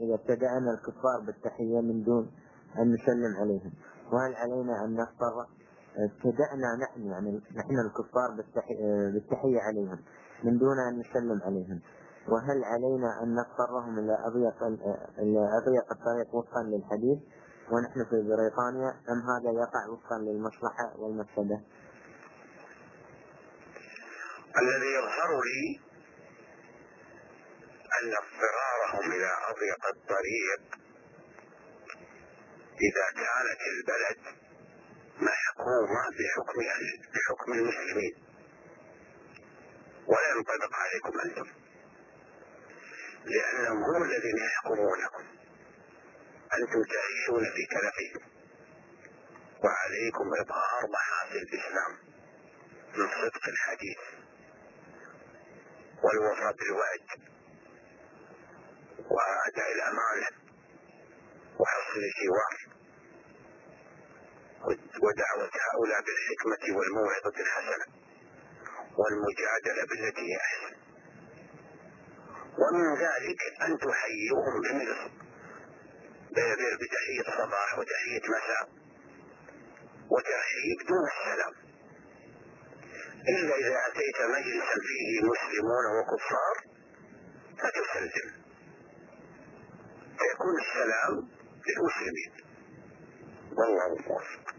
إذا ابتدأنا الكفار بالتحية من دون أن نسلم عليهم. وهل علينا أن نضطر ابتدأنا نحن يعني نحن الكفار بالتحية عليهم من دون أن نسلم عليهم. وهل علينا أن نضطرهم إلى أضيق إلى أضيق الطريق وفقا للحديث؟ ونحن في بريطانيا أم هذا يقع وفقا للمصلحة والمفسدة؟ الذي يظهر لي أن اضطرارهم إلى أضيق الطريق إذا كانت البلد محكومة بحكم بحكم المسلمين. ولا ينطبق عليكم أنتم. لأنهم هم الذين يحكمونكم. أنتم تعيشون في كنفهم وعليكم إظهار محاسن الإسلام من صدق الحديث والوفاء بالوعد. وأداء الأمانة وحسن الجوار ودعوة هؤلاء بالحكمة والموعظة الحسنة. والمجادلة بالتي هي أحسن. ومن ذلك أن تحييهم بمثل بتحية صباح وتحية مساء. وترحيب دون السلام. إلا إذا أتيت مجلسا فيه مسلمون وكفار فتسلم. فيكون السلام للمسلمين والله موفق